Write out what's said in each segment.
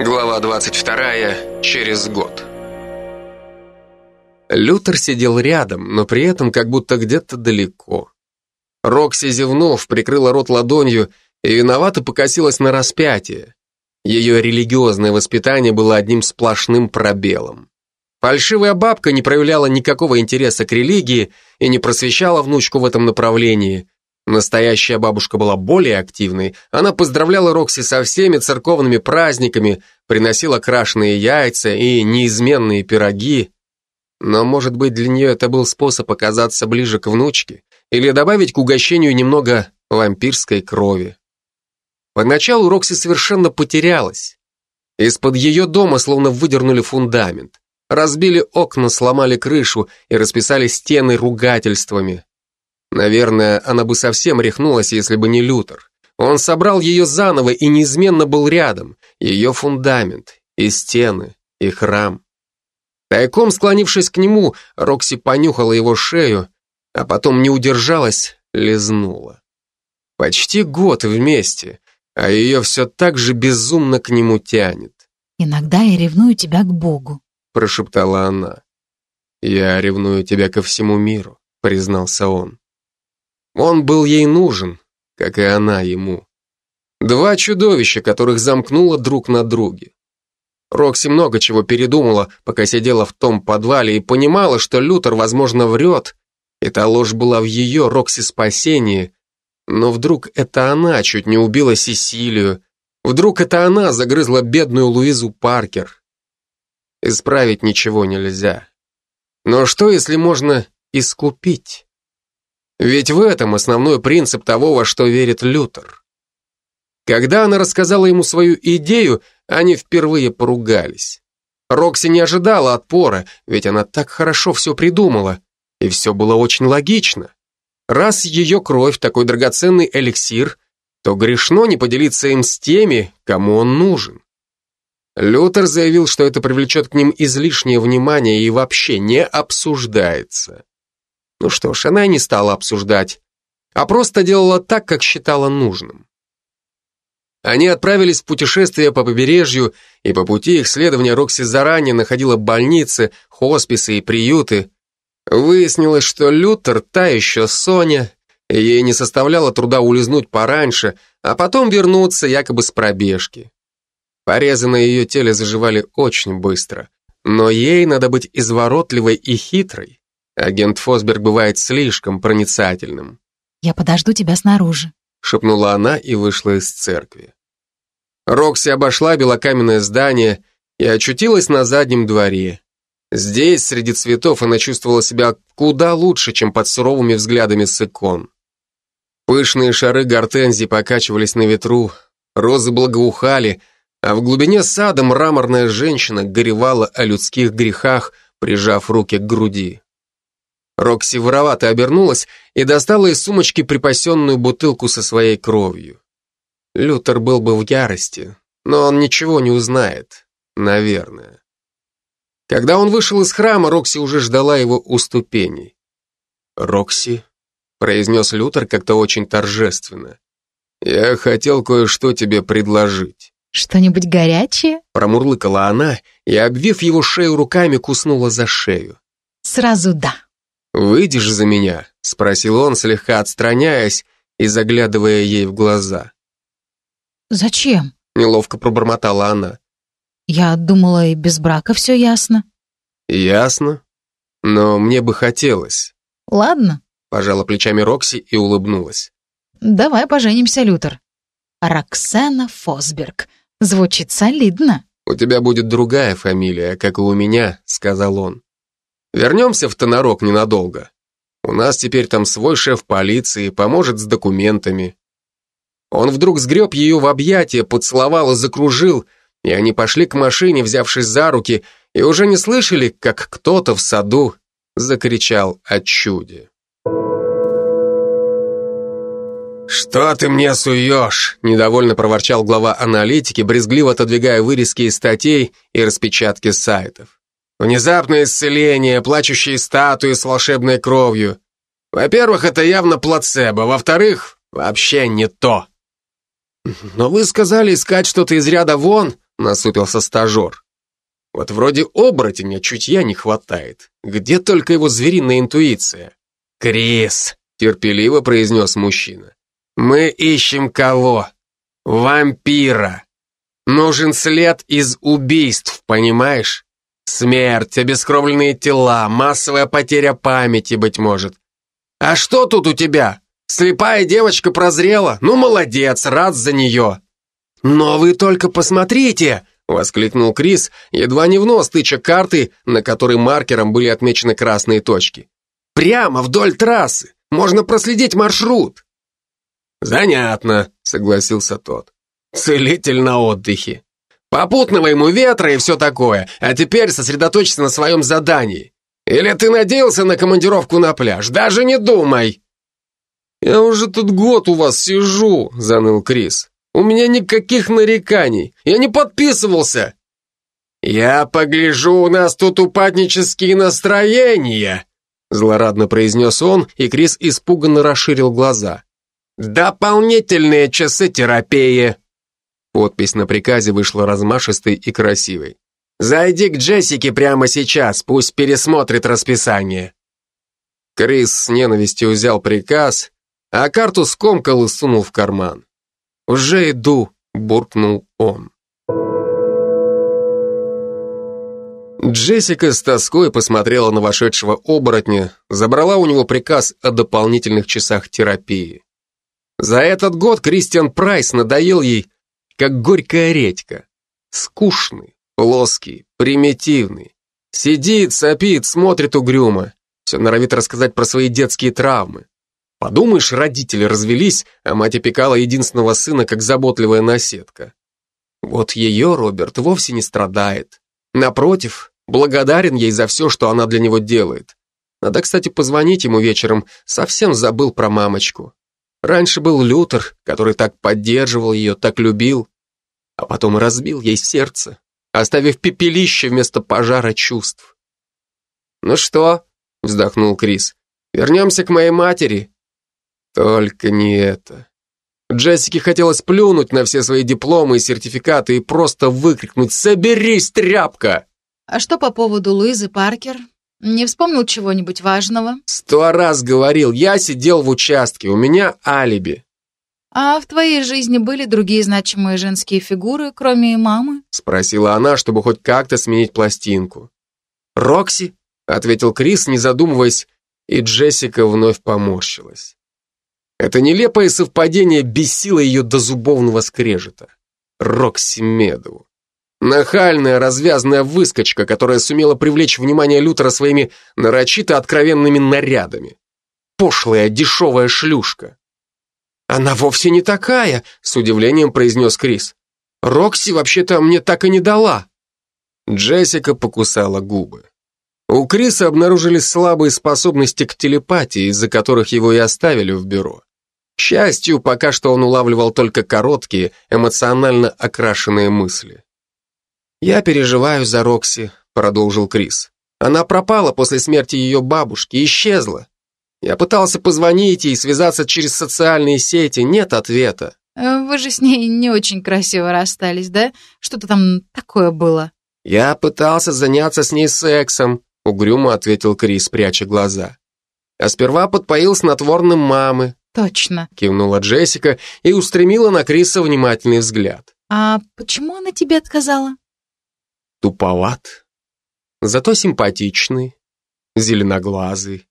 Глава 22. Через год. Лютер сидел рядом, но при этом как будто где-то далеко. Рокси, зевнув, прикрыла рот ладонью и виновато покосилась на распятие. Ее религиозное воспитание было одним сплошным пробелом. Фальшивая бабка не проявляла никакого интереса к религии и не просвещала внучку в этом направлении. Настоящая бабушка была более активной. Она поздравляла Рокси со всеми церковными праздниками, приносила крашеные яйца и неизменные пироги. Но, может быть, для нее это был способ оказаться ближе к внучке или добавить к угощению немного вампирской крови. Поначалу Рокси совершенно потерялась. Из-под ее дома словно выдернули фундамент. Разбили окна, сломали крышу и расписали стены ругательствами. Наверное, она бы совсем рехнулась, если бы не Лютер. Он собрал ее заново и неизменно был рядом. Ее фундамент, и стены, и храм. Тайком склонившись к нему, Рокси понюхала его шею, а потом не удержалась, лизнула. Почти год вместе, а ее все так же безумно к нему тянет. «Иногда я ревную тебя к Богу», — прошептала она. «Я ревную тебя ко всему миру», — признался он. Он был ей нужен, как и она ему. Два чудовища, которых замкнуло друг на друге. Рокси много чего передумала, пока сидела в том подвале и понимала, что Лютер, возможно, врет. Эта ложь была в ее, Рокси, спасении. Но вдруг это она чуть не убила Сесилию. Вдруг это она загрызла бедную Луизу Паркер. Исправить ничего нельзя. Но что, если можно искупить? Ведь в этом основной принцип того, во что верит Лютер. Когда она рассказала ему свою идею, они впервые поругались. Рокси не ожидала отпора, ведь она так хорошо все придумала, и все было очень логично. Раз ее кровь такой драгоценный эликсир, то грешно не поделиться им с теми, кому он нужен. Лютер заявил, что это привлечет к ним излишнее внимание и вообще не обсуждается. Ну что ж, она не стала обсуждать, а просто делала так, как считала нужным. Они отправились в путешествие по побережью, и по пути их следования Рокси заранее находила больницы, хосписы и приюты. Выяснилось, что Лютер та еще Соня, ей не составляло труда улизнуть пораньше, а потом вернуться якобы с пробежки. Порезы на ее теле заживали очень быстро, но ей надо быть изворотливой и хитрой. Агент Фосберг бывает слишком проницательным. «Я подожду тебя снаружи», — шепнула она и вышла из церкви. Рокси обошла белокаменное здание и очутилась на заднем дворе. Здесь, среди цветов, она чувствовала себя куда лучше, чем под суровыми взглядами с икон. Пышные шары гортензий покачивались на ветру, розы благоухали, а в глубине сада мраморная женщина горевала о людских грехах, прижав руки к груди. Рокси воровато обернулась и достала из сумочки припасенную бутылку со своей кровью. Лютер был бы в ярости, но он ничего не узнает, наверное. Когда он вышел из храма, Рокси уже ждала его у ступеней. «Рокси», — произнес Лютер как-то очень торжественно, «я хотел кое-что тебе предложить». «Что-нибудь горячее?» Промурлыкала она и, обвив его шею руками, куснула за шею. «Сразу да». «Выйдешь за меня?» — спросил он, слегка отстраняясь и заглядывая ей в глаза. «Зачем?» — неловко пробормотала она. «Я думала, и без брака все ясно». «Ясно. Но мне бы хотелось». «Ладно», — пожала плечами Рокси и улыбнулась. «Давай поженимся, Лютер. Роксена Фосберг. Звучит солидно». «У тебя будет другая фамилия, как и у меня», — сказал он. Вернемся в Тонорок ненадолго. У нас теперь там свой шеф полиции, поможет с документами. Он вдруг сгреб ее в объятия, поцеловал и закружил, и они пошли к машине, взявшись за руки, и уже не слышали, как кто-то в саду закричал о чуде. «Что ты мне суешь?» – недовольно проворчал глава аналитики, брезгливо отодвигая вырезки из статей и распечатки сайтов. Внезапное исцеление, плачущие статуи с волшебной кровью. Во-первых, это явно плацебо, во-вторых, вообще не то. Но вы сказали искать что-то из ряда вон, насупился стажер. Вот вроде оборотня чутья не хватает. Где только его звериная интуиция? Крис, терпеливо произнес мужчина. Мы ищем кого? Вампира. Нужен след из убийств, понимаешь? Смерть, обескровленные тела, массовая потеря памяти, быть может. А что тут у тебя? Слепая девочка прозрела? Ну, молодец, рад за нее. Но вы только посмотрите, Воскликнул Крис, едва не в нос тыча карты, на которой маркером были отмечены красные точки. «Прямо вдоль трассы! Можно проследить маршрут!» «Занятно», — согласился тот. «Целитель на отдыхе. Попутного ему ветра и все такое, а теперь сосредоточься на своем задании. Или ты надеялся на командировку на пляж? Даже не думай!» «Я уже тут год у вас сижу», — заныл Крис. У меня никаких нареканий. Я не подписывался. Я погляжу, у нас тут упаднические настроения, злорадно произнес он, и Крис испуганно расширил глаза. Дополнительные часы терапии. Подпись на приказе вышла размашистой и красивой. Зайди к Джессике прямо сейчас, пусть пересмотрит расписание. Крис с ненавистью взял приказ, а карту скомкал и сунул в карман. «Уже иду», — буркнул он. Джессика с тоской посмотрела на вошедшего оборотня, забрала у него приказ о дополнительных часах терапии. За этот год Кристиан Прайс надоел ей, как горькая редька. Скучный, плоский, примитивный. Сидит, сопит, смотрит угрюмо. Все норовит рассказать про свои детские травмы. Подумаешь, родители развелись, а мать опекала единственного сына, как заботливая наседка. Вот ее Роберт вовсе не страдает. Напротив, благодарен ей за все, что она для него делает. Надо, кстати, позвонить ему вечером, совсем забыл про мамочку. Раньше был Лютер, который так поддерживал ее, так любил, а потом разбил ей сердце, оставив пепелище вместо пожара чувств. «Ну что?» — вздохнул Крис. «Вернемся к моей матери. Только не это. Джессике хотелось плюнуть на все свои дипломы и сертификаты и просто выкрикнуть «Соберись, тряпка!» А что по поводу Луизы Паркер? Не вспомнил чего-нибудь важного? Сто раз говорил, я сидел в участке, у меня алиби. А в твоей жизни были другие значимые женские фигуры, кроме мамы? Спросила она, чтобы хоть как-то сменить пластинку. «Рокси?» — ответил Крис, не задумываясь, и Джессика вновь поморщилась. Это нелепое совпадение бесило ее до зубовного скрежета. Рокси Медоу. Нахальная, развязная выскочка, которая сумела привлечь внимание Лютера своими нарочито откровенными нарядами. Пошлая, дешевая шлюшка. «Она вовсе не такая», — с удивлением произнес Крис. «Рокси вообще-то мне так и не дала». Джессика покусала губы. У Криса обнаружились слабые способности к телепатии, из-за которых его и оставили в бюро. К счастью, пока что он улавливал только короткие, эмоционально окрашенные мысли. «Я переживаю за Рокси», — продолжил Крис. «Она пропала после смерти ее бабушки, исчезла. Я пытался позвонить ей, связаться через социальные сети, нет ответа». Э, «Вы же с ней не очень красиво расстались, да? Что-то там такое было?» «Я пытался заняться с ней сексом», — угрюмо ответил Крис, пряча глаза. «А сперва подпоил снотворным мамы, «Точно», — кивнула Джессика и устремила на Криса внимательный взгляд. «А почему она тебе отказала?» Туповат, зато симпатичный, зеленоглазый.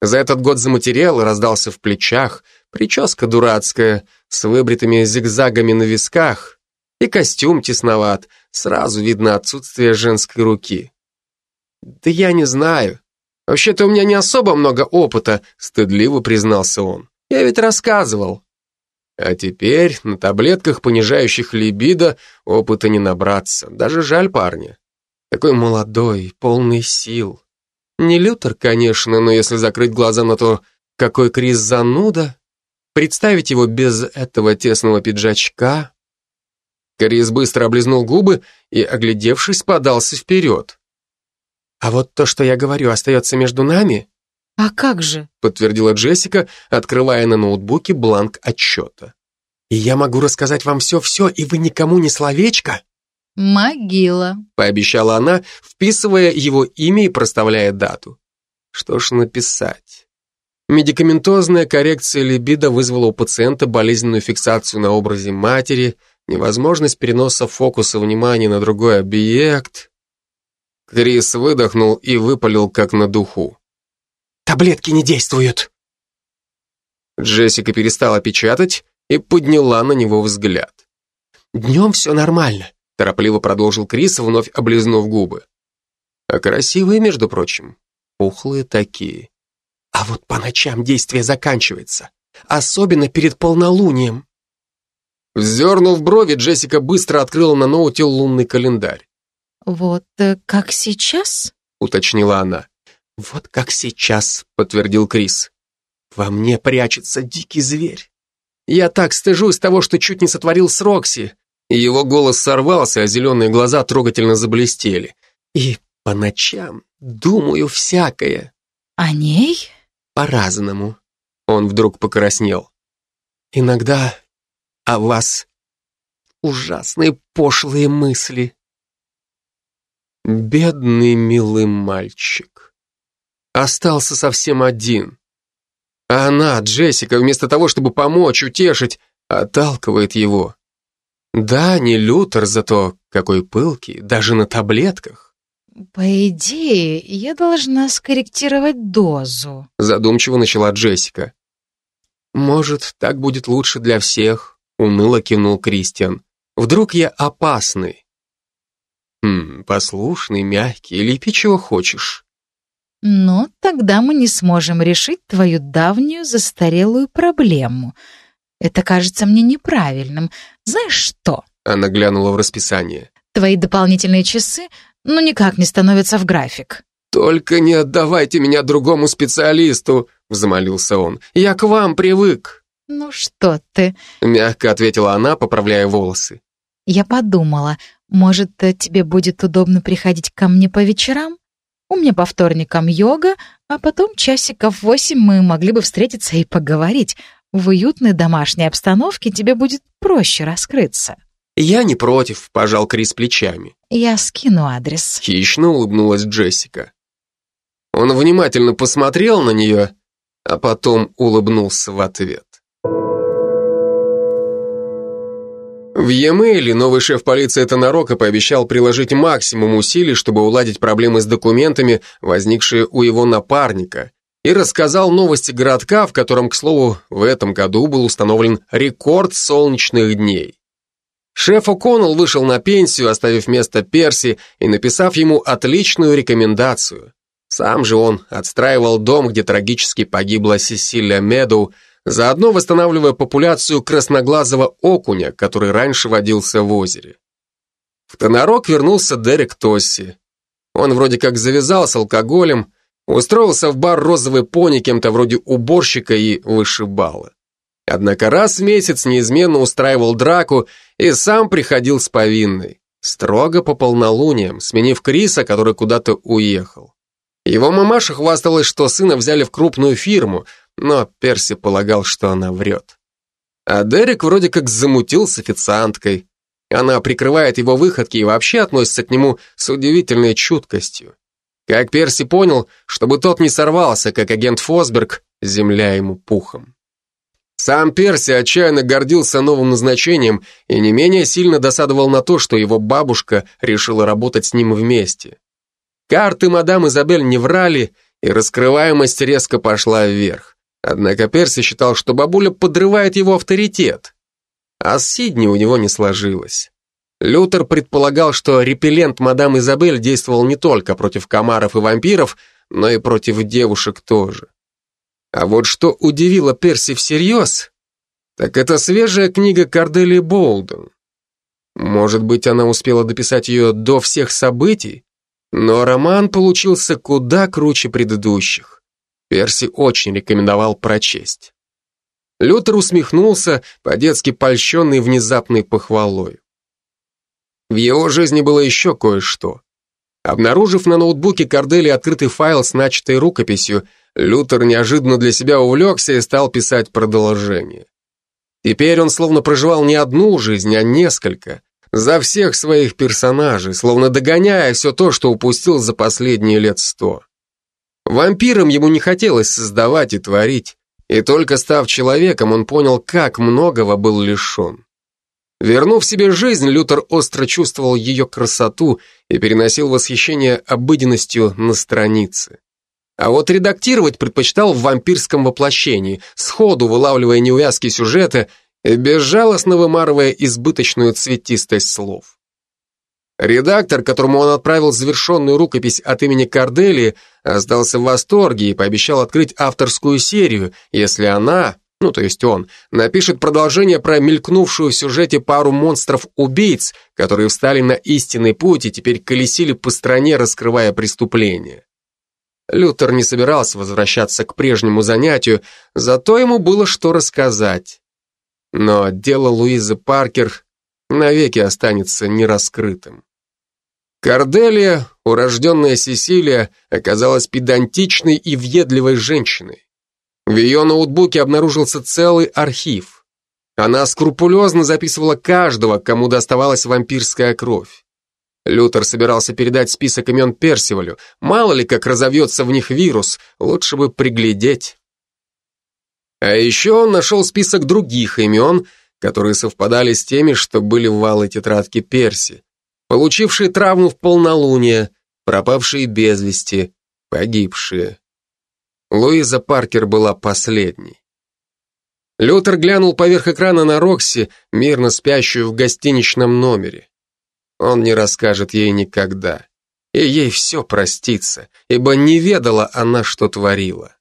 За этот год заматерел и раздался в плечах, прическа дурацкая, с выбритыми зигзагами на висках, и костюм тесноват, сразу видно отсутствие женской руки. «Да я не знаю. Вообще-то у меня не особо много опыта», — стыдливо признался он. Я ведь рассказывал. А теперь на таблетках, понижающих либидо, опыта не набраться. Даже жаль парня. Такой молодой, полный сил. Не Лютер, конечно, но если закрыть глаза на то, какой Крис зануда, представить его без этого тесного пиджачка... Крис быстро облизнул губы и, оглядевшись, подался вперед. «А вот то, что я говорю, остается между нами?» «А как же?» — подтвердила Джессика, открывая на ноутбуке бланк отчета. «И я могу рассказать вам все-все, и вы никому ни словечко?» Могила. пообещала она, вписывая его имя и проставляя дату. Что ж написать? Медикаментозная коррекция либидо вызвала у пациента болезненную фиксацию на образе матери, невозможность переноса фокуса внимания на другой объект. Крис выдохнул и выпалил как на духу. «Таблетки не действуют!» Джессика перестала печатать и подняла на него взгляд. «Днем все нормально», — торопливо продолжил Крис, вновь облизнув губы. «А красивые, между прочим, пухлые такие. А вот по ночам действие заканчивается, особенно перед полнолунием». Вздернув брови, Джессика быстро открыла на ноуте лунный календарь. Вот э, как сейчас? уточнила она. «Вот как сейчас», — подтвердил Крис. «Во мне прячется дикий зверь. Я так стыжусь того, что чуть не сотворил с Рокси». И его голос сорвался, а зеленые глаза трогательно заблестели. «И по ночам думаю всякое». О ней? По-разному. Он вдруг покраснел. Иногда о вас ужасные пошлые мысли. Бедный милый мальчик. Остался совсем один. А она, Джессика, вместо того, чтобы помочь, утешить, отталкивает его. Да, не Лютер, зато какой пылкий, даже на таблетках. По идее, я должна скорректировать дозу. Задумчиво начала Джессика. Может, так будет лучше для всех, уныло кивнул Кристиан. Вдруг я опасный? Хм, послушный, мягкий, лепи чего хочешь. Но тогда мы не сможем решить твою давнюю застарелую проблему. Это кажется мне неправильным. Знаешь что? Она глянула в расписание. Твои дополнительные часы ну никак не становятся в график. «Только не отдавайте меня другому специалисту», — взмолился он. «Я к вам привык». Ну что ты? Мягко ответила она, поправляя волосы. Я подумала, может, э, тебе будет удобно приходить ко мне по вечерам? У меня по вторникам йога, а потом часиков восемь мы могли бы встретиться и поговорить. В уютной домашней обстановке тебе будет проще раскрыться. «Я не против», — пожал Крис плечами. Я скину адрес. Хищно улыбнулась Джессика. Он внимательно посмотрел на нее, а потом улыбнулся в ответ. В e новый шеф полиции Тонарока пообещал приложить максимум усилий, чтобы уладить проблемы с документами, возникшие у его напарника, и рассказал новости городка, в котором, к слову, в этом году был установлен рекорд солнечных дней. Шеф О'Коннелл вышел на пенсию, оставив место Перси и написав ему отличную рекомендацию. Сам же он отстраивал дом, где трагически погибла Сесилия Медоу, заодно восстанавливая популяцию красноглазого окуня, который раньше водился в озере. В Тонарок вернулся Дерек Тосси. Он вроде как завязал с алкоголем, устроился в бар «Розовый пони» кем-то вроде уборщика и вышибала. Однако раз в месяц неизменно устраивал драку и сам приходил с повинной. Строго по полнолуниям, сменив Криса, который куда-то уехал. Его мамаша хвасталась, что сына взяли в крупную фирму, но Перси полагал, что она врет. А Дерек вроде как замутил с официанткой. Она прикрывает его выходки и вообще относится к нему с удивительной чуткостью. Как Перси понял, чтобы тот не сорвался, как агент Фосберг, земля ему пухом. Сам Перси отчаянно гордился новым назначением и не менее сильно досадовал на то, что его бабушка решила работать с ним вместе. Карты мадам Изабель не врали, и раскрываемость резко пошла вверх. Однако Перси считал, что бабуля подрывает его авторитет. А с Сидни у него не сложилось. Лютер предполагал, что репеллент мадам Изабель действовал не только против комаров и вампиров, но и против девушек тоже. А вот что удивило Перси всерьез, так это свежая книга Корделии Болден. Может быть, она успела дописать ее до всех событий, но роман получился куда круче предыдущих. Перси очень рекомендовал прочесть. Лютер усмехнулся, по-детски польщенный внезапной похвалой. В его жизни было еще кое-что. Обнаружив на ноутбуке Кордели открытый файл с начатой рукописью, Лютер неожиданно для себя увлекся и стал писать продолжение. Теперь он словно проживал не одну жизнь, а несколько. за всех своих персонажей, словно догоняя все то, что упустил за последние лет сто. Вампиром ему не хотелось создавать и творить, и только став человеком, он понял, как многого был лишен. Вернув себе жизнь, Лютер остро чувствовал ее красоту и переносил восхищение обыденностью на страницы. А вот редактировать предпочитал в вампирском воплощении, сходу вылавливая неувязки сюжета и безжалостно вымарывая избыточную цветистость слов. Редактор, которому он отправил завершенную рукопись от имени Корделии, остался в восторге и пообещал открыть авторскую серию, если она, ну то есть он, напишет продолжение про мелькнувшую в сюжете пару монстров-убийц, которые встали на истинный путь и теперь колесили по стране, раскрывая преступления. Лютер не собирался возвращаться к прежнему занятию, зато ему было что рассказать. Но дело Луизы Паркер навеки останется нераскрытым. Корделия, урожденная Сесилия, оказалась педантичной и въедливой женщиной. В ее ноутбуке обнаружился целый архив. Она скрупулезно записывала каждого, кому доставалась вампирская кровь. Лютер собирался передать список имен Персивалю. Мало ли, как разовьется в них вирус, лучше бы приглядеть. А еще он нашел список других имен, которые совпадали с теми, что были в валой тетрадке Перси, получившие травму в полнолуние, пропавшие без вести, погибшие. Луиза Паркер была последней. Лютер глянул поверх экрана на Рокси, мирно спящую в гостиничном номере. Он не расскажет ей никогда. И ей все простится, ибо не ведала она, что творила.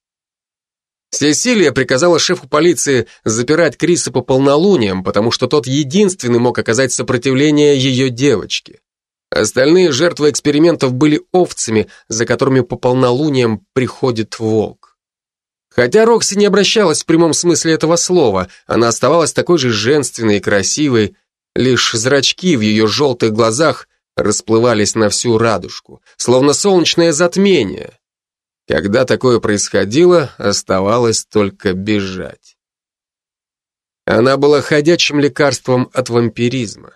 Сесилия приказала шефу полиции запирать Криса по полнолуниям, потому что тот единственный мог оказать сопротивление ее девочке. Остальные жертвы экспериментов были овцами, за которыми по полнолуниям приходит волк. Хотя Рокси не обращалась в прямом смысле этого слова, она оставалась такой же женственной и красивой, лишь зрачки в ее желтых глазах расплывались на всю радужку, словно солнечное затмение. Когда такое происходило, оставалось только бежать. Она была ходячим лекарством от вампиризма.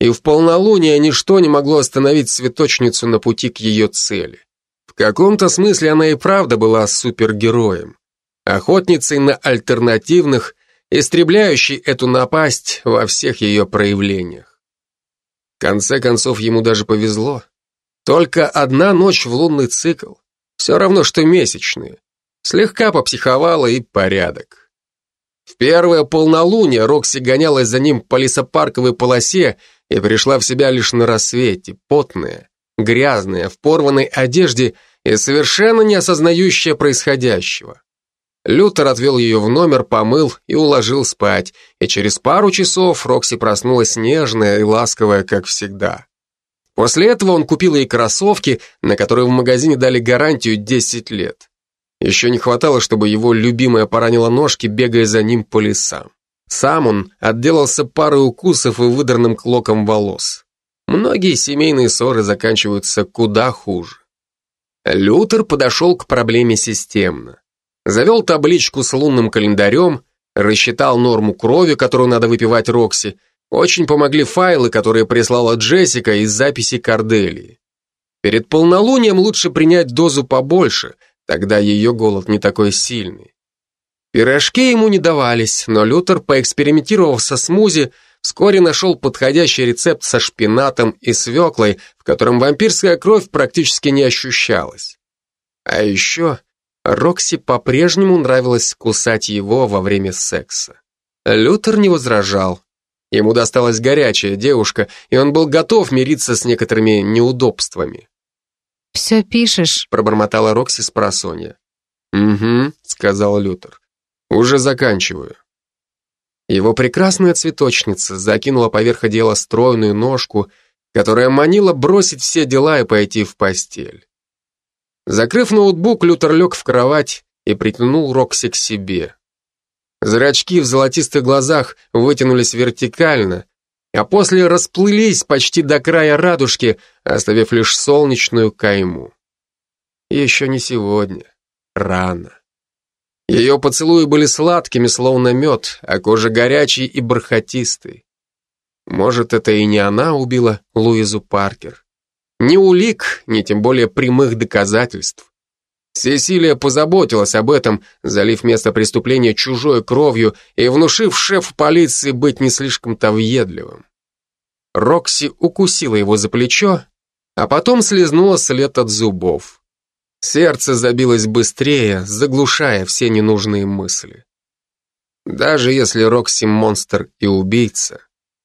И в полнолуние ничто не могло остановить цветочницу на пути к ее цели. В каком-то смысле она и правда была супергероем. Охотницей на альтернативных, истребляющей эту напасть во всех ее проявлениях. В конце концов, ему даже повезло. Только одна ночь в лунный цикл. Все равно, что месячные. Слегка попсиховала и порядок. В первое полнолуние Рокси гонялась за ним по лесопарковой полосе и пришла в себя лишь на рассвете, потная, грязная, в порванной одежде и совершенно не осознающая происходящего. Лютер отвел ее в номер, помыл и уложил спать, и через пару часов Рокси проснулась нежная и ласковая, как всегда. После этого он купил ей кроссовки, на которые в магазине дали гарантию 10 лет. Еще не хватало, чтобы его любимая поранила ножки, бегая за ним по лесам. Сам он отделался парой укусов и выдранным клоком волос. Многие семейные ссоры заканчиваются куда хуже. Лютер подошел к проблеме системно. Завел табличку с лунным календарем, рассчитал норму крови, которую надо выпивать Рокси, очень помогли файлы, которые прислала Джессика из записи Корделии. Перед полнолунием лучше принять дозу побольше, тогда ее голод не такой сильный. Пирожки ему не давались, но Лютер, поэкспериментировав со смузи, вскоре нашел подходящий рецепт со шпинатом и свеклой, в котором вампирская кровь практически не ощущалась. А еще Рокси по-прежнему нравилось кусать его во время секса. Лютер не возражал. Ему досталась горячая девушка, и он был готов мириться с некоторыми неудобствами. «Все пишешь», — пробормотала Рокси с просонья. «Угу», — сказал Лютер. «Уже заканчиваю». Его прекрасная цветочница закинула поверх одеяла стройную ножку, которая манила бросить все дела и пойти в постель. Закрыв ноутбук, Лютер лег в кровать и притянул Рокси к себе. Зрачки в золотистых глазах вытянулись вертикально, а после расплылись почти до края радужки, оставив лишь солнечную кайму. Еще не сегодня. Рано. Ее поцелуи были сладкими, словно мед, а кожа горячей и бархатистой. Может, это и не она убила Луизу Паркер. Ни улик, ни тем более прямых доказательств. Сесилия позаботилась об этом, залив место преступления чужой кровью и внушив шефу полиции быть не слишком-то въедливым. Рокси укусила его за плечо, а потом слезнула след от зубов. Сердце забилось быстрее, заглушая все ненужные мысли. Даже если Рокси монстр и убийца,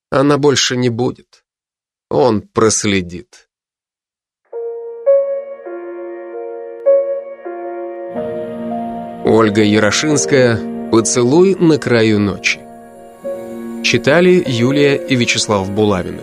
она больше не будет. Он проследит. Ольга Ярошинская «Поцелуй на краю ночи». Читали Юлия и Вячеслав Булавины.